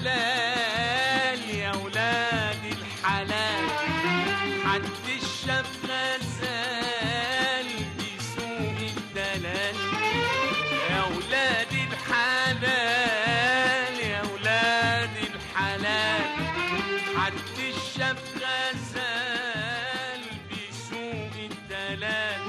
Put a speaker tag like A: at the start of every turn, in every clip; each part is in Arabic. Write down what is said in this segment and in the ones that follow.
A: الحلال يا ولاد الحلال. حد شاف غزال بيسوق الدلال. يا ولاد الحلال
B: يا ولاد
A: الحلال. حد شاف غزال بيسوق الدلال.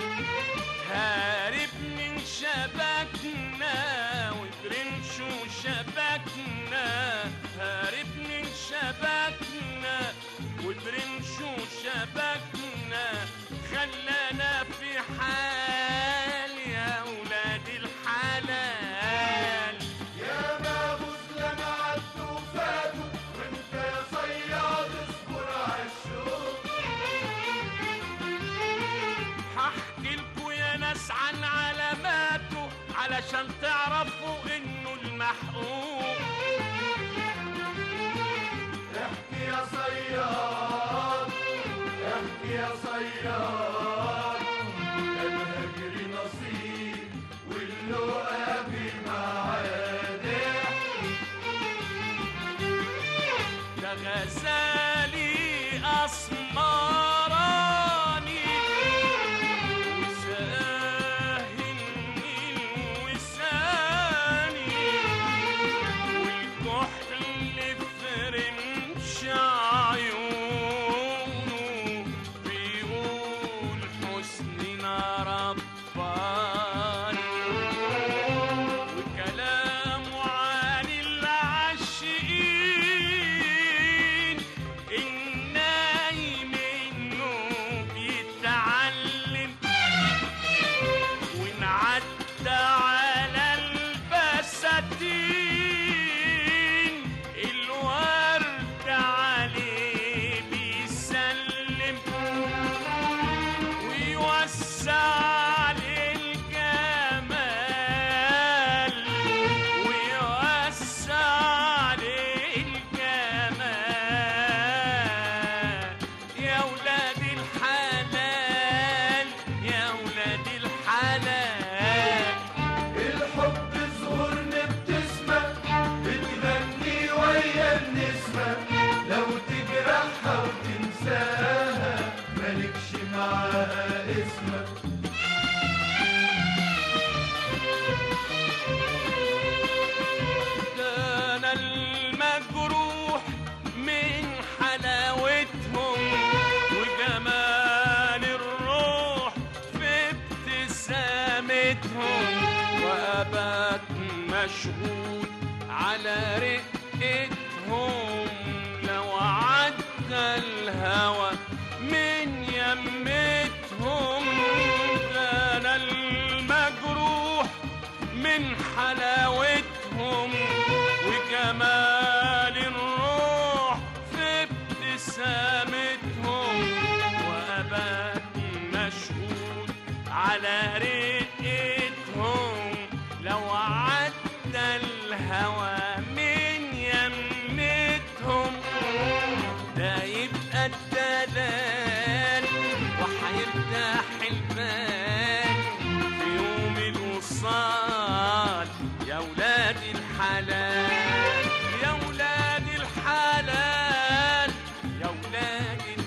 A: علشان تعرفوا إنه المحقوق.
B: احكي يا صياد احكي يا صياد. الهجر نصيب واللقا بمعاد
A: ده غزالي اسمراني اسمك أنا المجروح من حلاوتهم وجمال الروح في ابتسامتهم وأبات مشغول على
B: رقتهم. لو عدى الهوى من يمي
A: منهم كان المجروح من حلاوته hanging